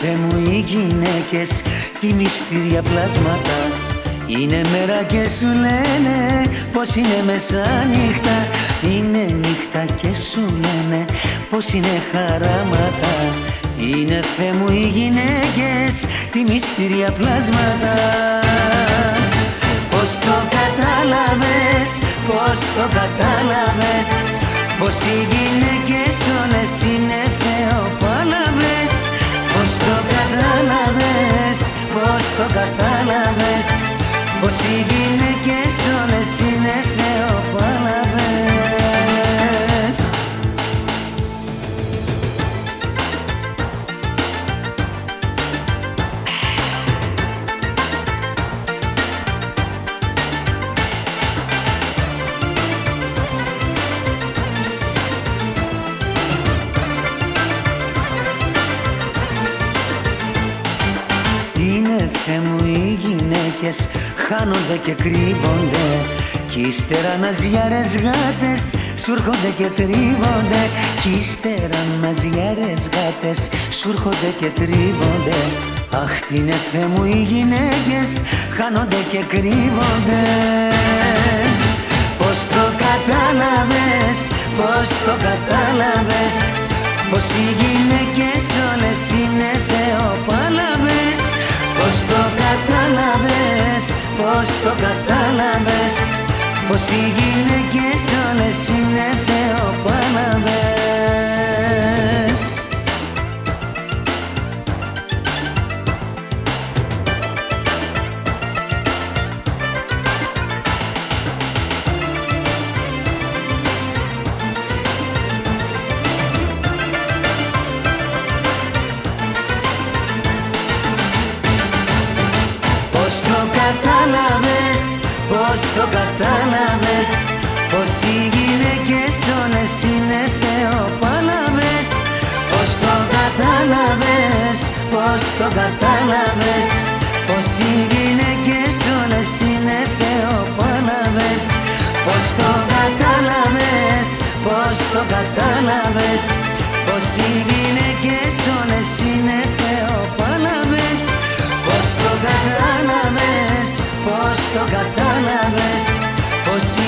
Θεέ μου οι γυναίκες τι μυστήρια πλάσματα. Είναι μέρα και σου λένε πως είναι μεσάνυχτα. Είναι νύχτα και σου λένε πως είναι χαράματα. Είναι Θεέ μου οι γυναίκες τι μυστήρια πλάσματα. Πώς το κατάλαβες, πώς το κατάλαβες Πως οι γυναίκες όλες είναι το κατάλαβες. Πως οι γυναίκες όλες είναι Είναι Θεέ μου οι γυναίκες χάνονται και κρύβονται Κι ύστερα ναζιάρες γάτες σου έρχονται και τρίβονται. Κι ύστερα ναζιάρες γάτες σου έρχονται και τρίβονται. Αχ τι είναι Θεέ μου οι γυναίκες χάνονται και κρύβονται. Πώς το κατάλαβες, πώς το κατάλαβες Πως οι γυναίκες όλες είναι θεοπάλαβες κατάλαβες, πώς το κατάλαβες Πως οι γυναίκες όλες είναι θεοπάλαβες κατάλαβες, πώς το κατάλαβες Πως οι γυναίκες όλες είναι θεοπάλαβες. Πώς το κατάλαβες, πώς το κατάλαβες Πως οι γυναίκες όλες είναι θεοπάλαβες. Πώς το κατάλαβες, πώς το κατάλαβες Πως οι γυναίκες όλες είναι το κατάλαβες Πως οι γυναίκες